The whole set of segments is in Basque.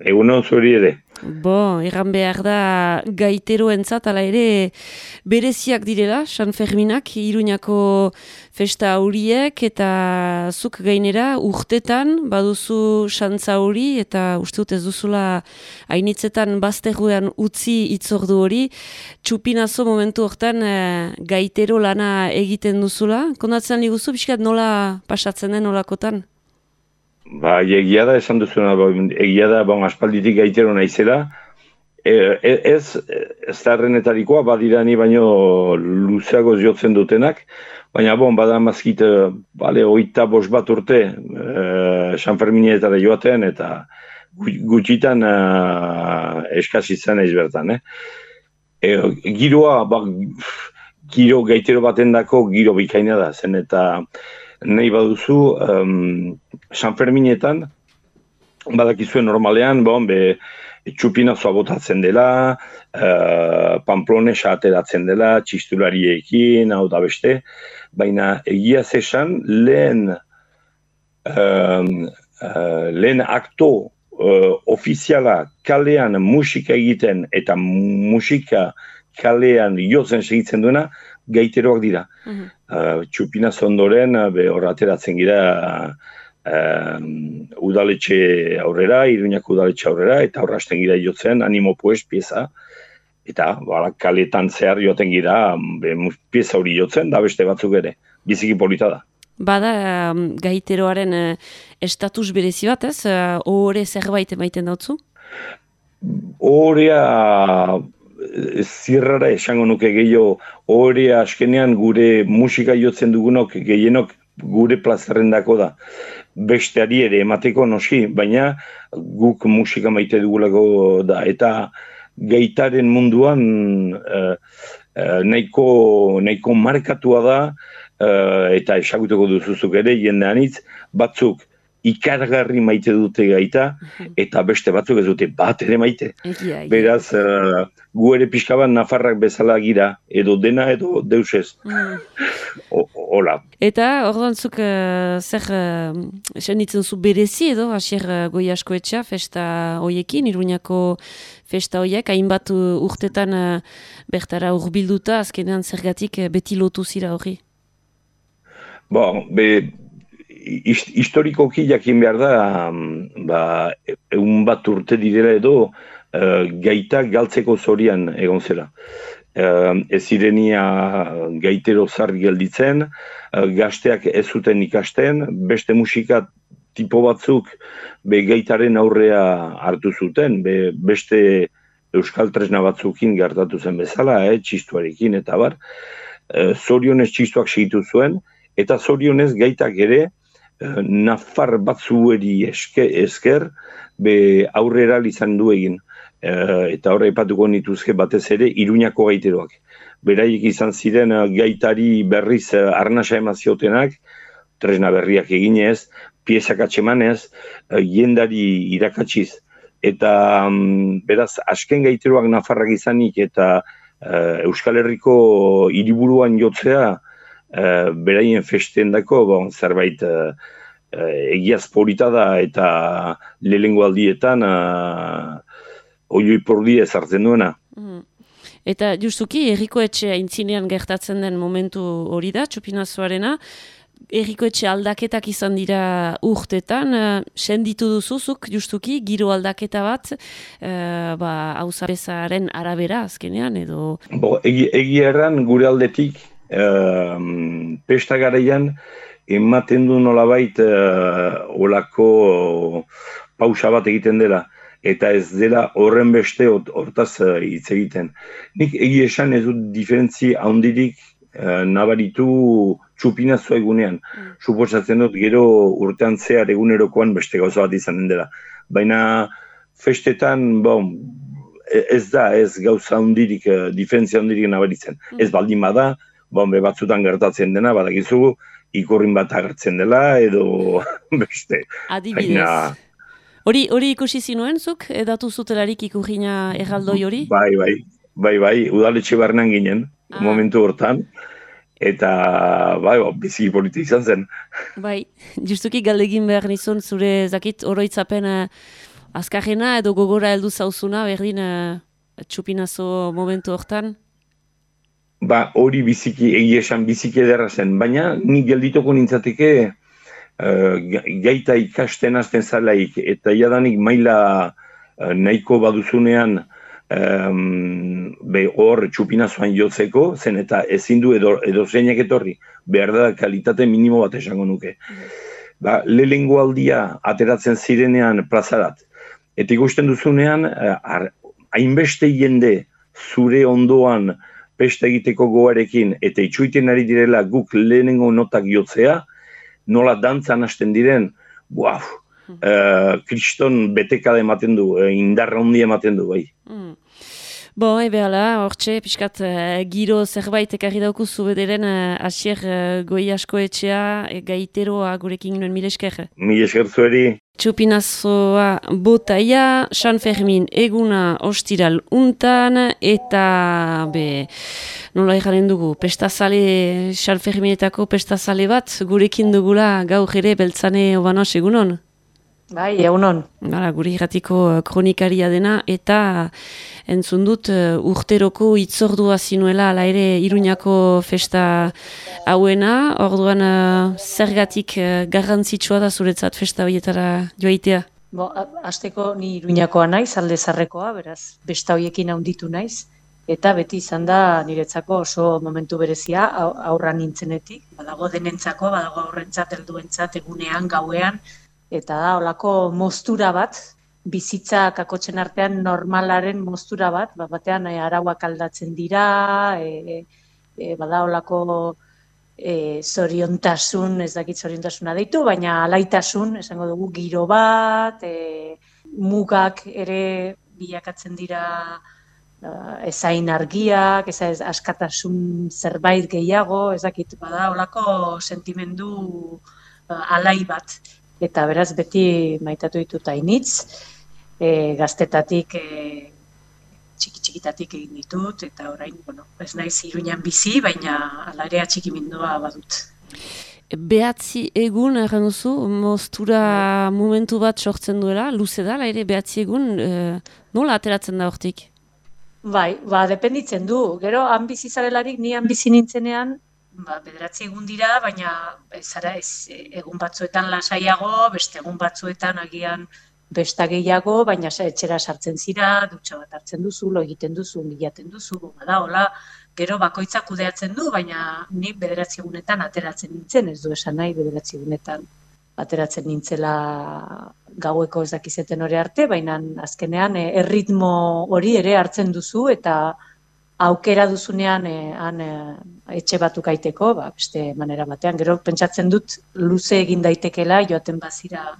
egun hon zuri ere. Bo, erran behar da gaiteroentzat ala ere bereziak direla, San Ferminak, Iruñako festa horiek eta zuk gainera urtetan baduzu santza hori eta uste dut ez duzula hainitzetan bazterruan utzi itzordu hori. Txupinazo momentu hortan e, gaitero lana egiten duzula. Kondatzen diguzu, biskat nola pasatzen den nolakotan? Ba, egia da, esan duzuna, ba, egia da, bon, aspalditik gaitero naizela. E, e, ez, ez da errenetarikoa, badira ni baino luzeago jotzen dutenak, baina bon, bada mazkit, bale, oita bos bat urte, e, San Ferminietara joaten, eta gutxitan e, eskazitzen eiz bertan, eh? E, giroa, ba, giro gaitero baten dako, giro bikaina da, zen, eta nahi baduzu um, San Ferminetan badakizuen normalean bon, be, txupina botatzen dela uh, Pamplonesa ateratzen dela txistulariekin, hau da beste. Baina egia zesan lehen um, uh, lehen akto uh, ofiziala kalean musika egiten eta musika kalean jotzen segitzen duena gaiteroak dira. Mm uh, txupina zondoren, uh, be hor ateratzen gira uh, udaletxe aurrera, iruñako udaletxe aurrera, eta horrasten gira jotzen animo pues pieza, eta bala, kaletan zehar joten gira be, pieza hori jotzen, da beste batzuk ere, biziki polita da. Bada gaiteroaren uh, estatus berezi bat ez, uh, zerbait emaiten dautzu? Horea zirrara esango nuke gehiago hori askenean gure musika jotzen dugunok gehienok gure plazaren dako da. Besteari ere emateko noski, baina guk musika maite dugulako da. Eta gaitaren munduan uh, uh, nahiko, nahiko markatua da uh, eta esaguteko duzuzuk ere jendean hitz batzuk ikargarri maite dute gaita, eta beste batzuk ez dute bat ere maite. Beraz, uh, gu ere pixka bat nafarrak bezala gira, edo dena edo deusez. Mm. Hola. Eta, orduan zuk, uh, zer, uh, zu berezi edo, asier uh, goi asko etxa, festa hoiekin, iruñako festa hoiek, hainbat urtetan uh, bertara urbilduta, azkenean zergatik beti lotu zira hori? Bon, be, historikoki jakin behar da, ba, egun bat urte direla edo, uh, gaita galtzeko zorian egon zela. Uh, ez irenia gaitero zart gelditzen, uh, gazteak ez zuten ikasten, beste musika tipo batzuk be gaitaren aurrea hartu zuten, be beste euskal tresna batzukin gertatu zen bezala, eh, txistuarekin eta bar. Uh, zorionez txistuak segitu zuen, eta zorionez gaitak ere, nafar batzueri eske, esker be aurrera izan du egin. E, eta horre epatuko nituzke batez ere iruñako gaiteroak. Beraiek izan ziren e, gaitari berriz e, arnasa emaziotenak, tresna berriak eginez, piezak atxemanez, e, jendari irakatsiz. Eta mm, beraz, asken gaiteroak nafarrak izanik eta Euskal Herriko hiriburuan jotzea, uh, beraien festen dako, bon, zerbait uh, egiaz polita da eta lehengo aldietan uh, oioi pordi ezartzen duena. Mm. Eta justuki, erriko etxe aintzinean gertatzen den momentu hori da, txupinazoarena, erriko etxe aldaketak izan dira urtetan, uh, senditu duzuzuk justuki, giro aldaketa bat, uh, ba, hauzabezaren arabera azkenean, edo... Bo, egi, egi erran gure aldetik, um, pesta garaian ematen du nolabait uh, olako pausa bat egiten dela eta ez dela horren beste hortaz uh, hitz egiten. Nik egi esan ez dut diferentzi handirik uh, nabaritu txupinazua egunean. Mm. Suposatzen dut gero urtean zehar egunerokoan beste gauza bat izan dela. Baina festetan, bon, e, ez da, ez gauza handirik, diferentzia handirik nabaritzen. Mm. Ez baldin bada, bombe batzutan gertatzen dena, badakizu, ikurrin bat agertzen dela, edo beste. Adibidez. Hori, hori ikusi zinuen zuk, edatu zutelarik ikurrina erraldoi hori? Bai, bai, bai, bai, udaletxe barnean ginen, ah. momentu hortan, eta bai, bai, bizi politi izan zen. Bai, justuki galdegin behar nizun, zure zakit oroitzapen azkarrena edo gogora heldu zauzuna, berdin uh, txupinazo momentu hortan? Ba, hori biziki, egia esan biziki ederra zen, baina ni gelditoko nintzateke uh, gaita ikasten azten zalaik, eta jadanik maila uh, nahiko baduzunean um, be hor txupinazoan jotzeko, zen eta ezin du edo, edo zeinak etorri, behar da kalitate minimo bat esango nuke. Ba, lehengo aldia ateratzen zirenean plazarat, eta ikusten duzunean, uh, hainbeste jende zure ondoan, pesta egiteko goarekin eta itxuiten ari direla guk lehenengo notak jotzea, nola dantzan hasten diren, buaf, uh, kriston betekade ematen du, uh, indarra hundi ematen du, bai. Mm. Bo, ebe ala, hortxe, pixkat, uh, giro zerbait ekarri dauku zubederen uh, asier uh, goi asko etxea, e, gaiteroa gurekin nuen mile esker. Mile esker zueri. Txupinazoa botaia, San Fermin eguna ostiral untan, eta, be, nola egaren dugu, pestazale, San Ferminetako pestazale bat, gurekin dugula gaur ere beltzane obanoz egunon? Bai, egunon. Hala, gure irratiko eh, kronikaria dena, eta entzun dut uh, urteroko itzordua zinuela, ala ere Iruñako festa hauena, orduan uh, zergatik uh, garrantzitsua da zuretzat festa horietara joaitea? Bo, azteko ni Iruñakoa naiz, alde zarrekoa, beraz, besta horiekin handitu naiz, eta beti izan da niretzako oso momentu berezia aurra nintzenetik, badago denentzako, badago aurrentzat, helduentzat, egunean, gauean, eta da olako moztura bat, bizitza kakotzen artean normalaren moztura bat, ba, batean e, arauak aldatzen dira, e, e, bada olako e, zoriontasun, ez dakit zoriontasuna deitu, baina alaitasun, esango dugu, giro bat, e, mugak ere bilakatzen dira ezain argiak, ez, askatasun zerbait gehiago, ez dakit, bada olako sentimendu alai bat eta beraz beti maitatu ditut hainitz, e, gaztetatik e, txiki txikitatik egin ditut, eta orain, bueno, ez naiz iruñan bizi, baina alarea txiki mindua badut. Behatzi egun, erran duzu, moztura momentu bat sortzen duela, luze da, ere behatzi egun, e, nola ateratzen da hortik? Bai, ba, dependitzen du. Gero, han bizi zarelarik, ni han bizi nintzenean, ba, bederatzi egun dira, baina ez, ara, ez, egun batzuetan lasaiago, beste egun batzuetan agian besta gehiago, baina etxera sartzen zira, dutxa bat hartzen duzu, lo egiten duzu, milaten duzu, bada, hola, gero bakoitzak kudeatzen du, baina nik bederatzi egunetan ateratzen nintzen, ez du esan nahi bederatzi egunetan ateratzen nintzela gaueko ez dakizeten hori arte, baina azkenean eh, erritmo hori ere hartzen duzu eta aukera duzunean e, han e, etxe batuk aiteko, ba, beste manera batean. Gero pentsatzen dut luze egin daitekela joaten bazira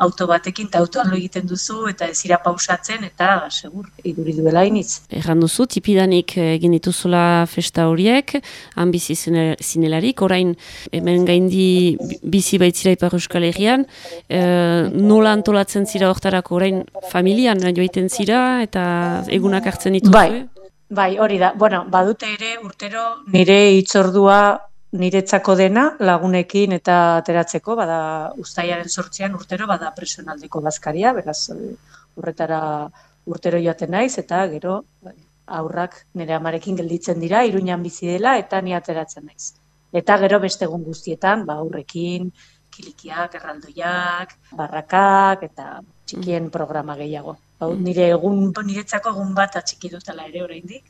auto batekin eta autoan lo egiten duzu eta ezira pausatzen eta segur iduri duela iniz. Erran duzu, tipidanik egin dituzula festa horiek, han bizi zinelarik, orain hemen gaindi bizi baitzira ipar euskal herrian, e, nola antolatzen zira hortarako orain familian joiten zira eta egunak hartzen dituzu? Bai. Bai, hori da. Bueno, badute ere urtero nire hitzordua niretzako dena lagunekin eta ateratzeko, bada ustaiaren sortzean urtero bada presionaldeko bazkaria, beraz urretara urtero joaten naiz eta gero bai, aurrak nire amarekin gelditzen dira, iruñan bizi dela eta ni ateratzen naiz. Eta gero beste egun guztietan, ba aurrekin, kilikiak, erraldoiak, barrakak eta txikien programa gehiago. Hau, nire egun, niretzako egun bat atxiki dutela ere oraindik.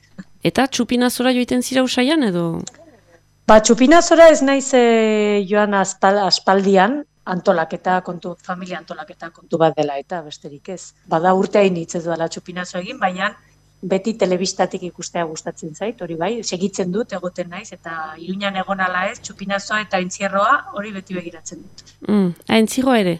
Eta txupinazora joiten zira usaian edo? Ba, txupinazora ez naiz e, joan aspal, aspaldian, antolaketa kontu, familia antolaketa kontu bat dela eta besterik ez. Bada urte hain hitz ez duela txupinazo egin, baina beti telebistatik ikustea gustatzen zait, hori bai, segitzen dut, egoten naiz, eta iluñan egon ala ez, txupinazoa eta entzierroa hori beti begiratzen dut. Mm, entzierroa ere?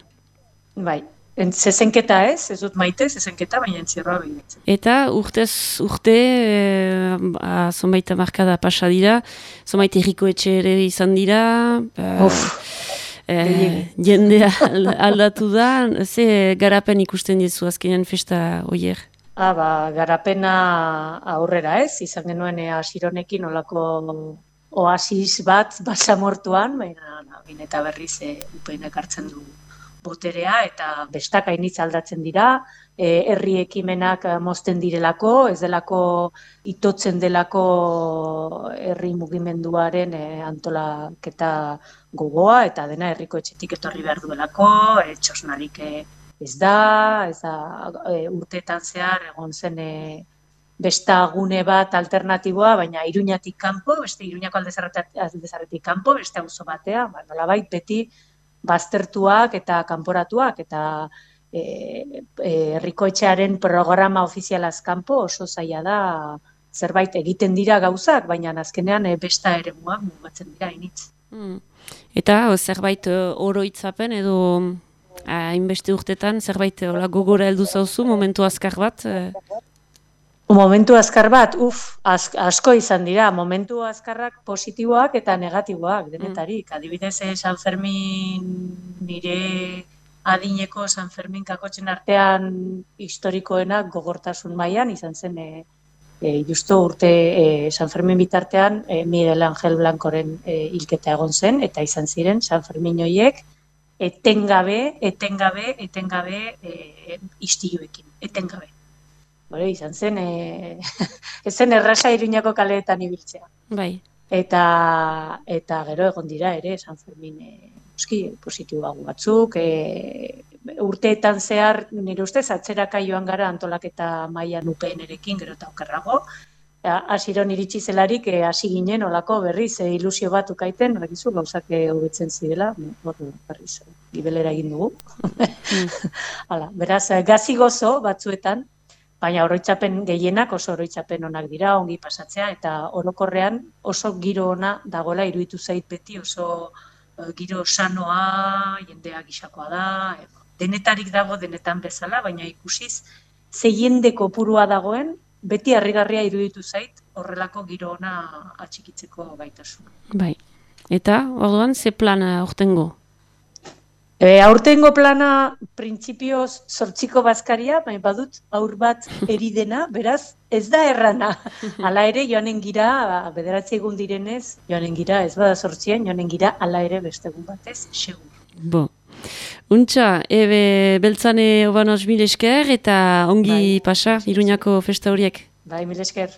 Bai, Zezenketa ez, ez dut maite, zezenketa, baina entzierroa behiratzen. Eta urtez, urte, e, ba, zonbait markada pasa dira, zonbait erriko etxe ere izan dira, ba, e, jendea aldatu da, ze garapen ikusten dizu azkenean festa oier? Ah, ba, garapena aurrera ez, izan genuen ea sironekin olako oasis bat basamortuan, baina eta berriz e, upenek hartzen du boterea eta bestak hainitz aldatzen dira, e, herri ekimenak mozten direlako, ez delako itotzen delako herri mugimenduaren e, antolaketa gogoa eta dena herriko etxetik etorri behar duelako, e, txosnarik ez da, ez da e, urteetan zehar egon zen e, besta gune bat alternatiboa, baina iruñatik kanpo, beste iruñako aldezarretik kanpo, beste auzo batea, ba, nolabait beti baztertuak eta kanporatuak eta e, e, herrikoetxearen programa ofizialaz kanpo oso zaila da zerbait egiten dira gauzak, baina azkenean e, besta ere mugatzen dira initz. Hmm. Eta zerbait oroitzapen edo hainbeste urtetan zerbait hola gogora heldu zauzu momentu azkar bat? Momentu azkar bat, uf, asko izan dira, momentu azkarrak positiboak eta negatiboak denetarik. Mm. Adibidez, eh, San Fermin nire adineko San Fermin kakotzen artean historikoenak gogortasun mailan izan zen e, justo urte e, San Fermin bitartean e, Miguel Angel Blancoren e, hilketa egon zen eta izan ziren San Fermin hoiek etengabe, etengabe, etengabe e, istiluekin, etengabe. Bore, izan zen, e, ez zen errasa iruñako kaleetan ibiltzea. Bai. Eta, eta gero egon dira ere, San Fermin, e, uski, positibo batzuk, e, urteetan zehar, nire ustez, atzeraka joan gara antolaketa maia nupeen erekin, gero eta okerrago, hasiron iritsi zelarik eh, hasi ginen olako berriz e, ilusio bat ukaiten, bakizu gauzak eh, hobetzen zirela, hor berriz gibelera egin dugu. Hala, beraz gazi gozo batzuetan, baina oroitzapen gehienak oso oroitzapen onak dira, ongi pasatzea eta orokorrean oso giro ona dagoela iruditu zait beti oso giro sanoa, jendea gisakoa da, denetarik dago denetan bezala, baina ikusiz ze jende kopurua dagoen beti harrigarria iruditu zait horrelako giro ona atxikitzeko gaitasun. Bai. Eta, orduan, ze plana aurtengo? E, aurtengo plana printzipioz sortziko bazkaria, bai badut aur bat eridena, beraz, ez da errana. Hala ere, joanen gira, bederatzi egun direnez, joanen gira, ez bada sortzien, joanen gira, hala ere beste egun batez, segur. Bo. Untxa, ebe beltzane obanoz mil esker eta ongi bai. pasa, iruñako festa horiek. Bai, mil esker.